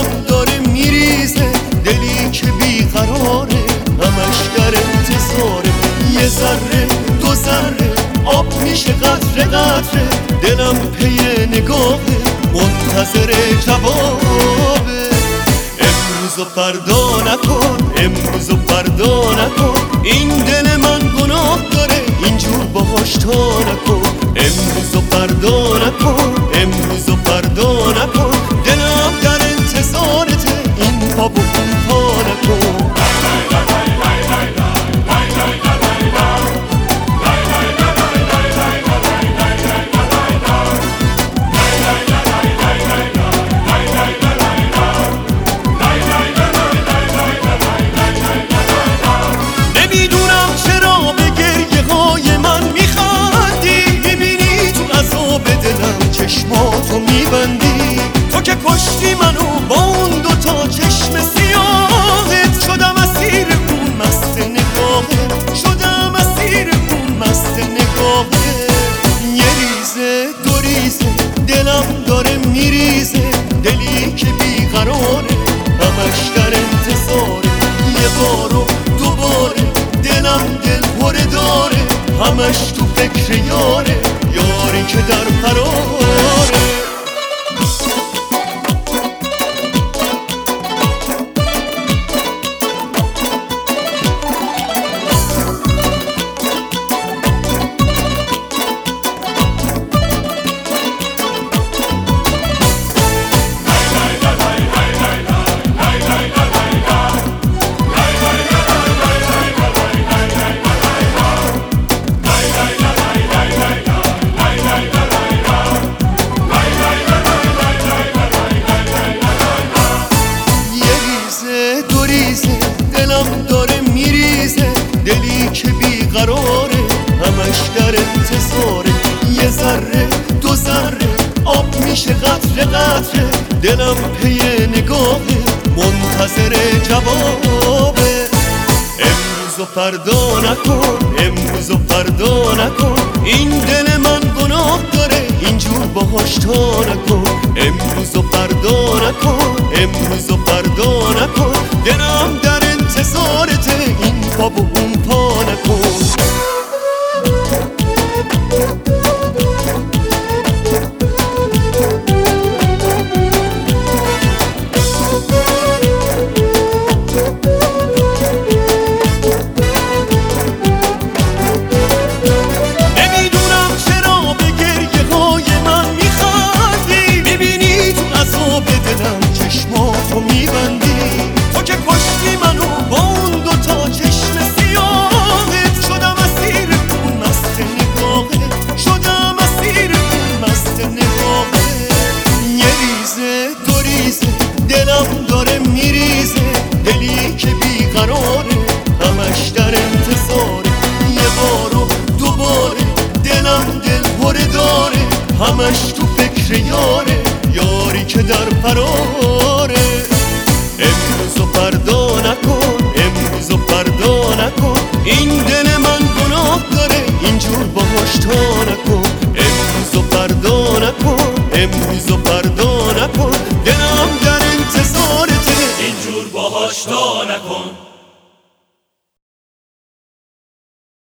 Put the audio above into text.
قلبم داره میریزه دلی که بیقراره همش در انتظاره. یه ذره دو ذره آب میشه قطره قطره دلم پی نگاهه منتظر جوابه. امروز و فردا نکن امروز و فردا نکن. این دل من گناه میریزه دلی که بیقراره همش در انتظاره. یه بار و دوباره دلم دل پره داره همش تو فکر یاره. یاری که در قراره میشه قطره قطره دلم پی نگاهه منتظر جوابه امروز و فردا نکن امروز و فردا نکن. این دل من گناه داره اینجور باهاش تا نکن. امروز و فردا نکن امروز و همش تو فکر یاره یاری که در فراره